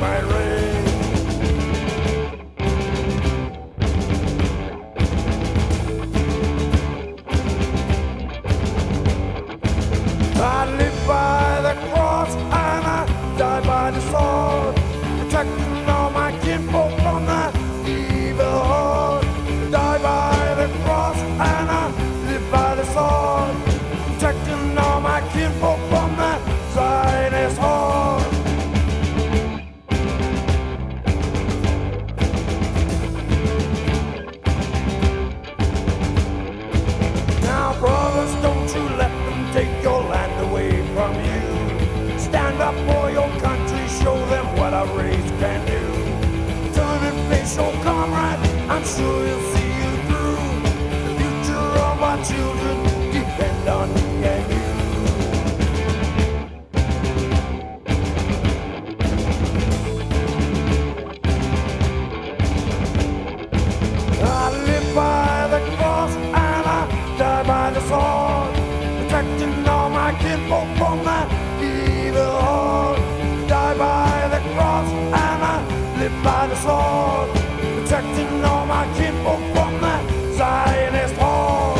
my ring. I live by the cross and I die by the sword, protecting all my kinfolk from that evil horde. Die by the cross and I live by the sword, protecting all my kinfolk from that Zionist horde. A can do. Turn and face your comrade, I'm sure you'll see you through. The future of our children depend on me and you. I live by the cross and I die by the sword, protecting all my kinfolk sword, protecting all my kinfolk from that Zionist horde.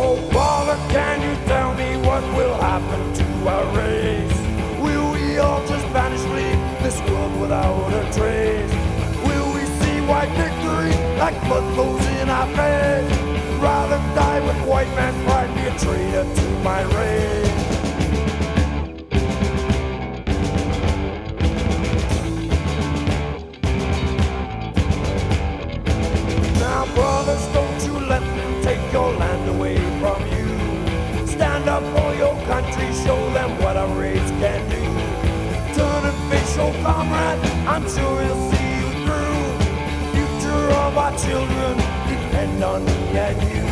Oh, brother, can you tell me what will happen to our race? Will we all just vanish, leave this world without a trace? Will we see white victory like blood flows in our face? Rather die with white man's pride, be a traitor to my race. Now, brothers, don't you let them take your land away from you. Stand up for your country, show them what a race can do. Turn and face your comrade, I'm sure he'll see you through. Future of our children me and you.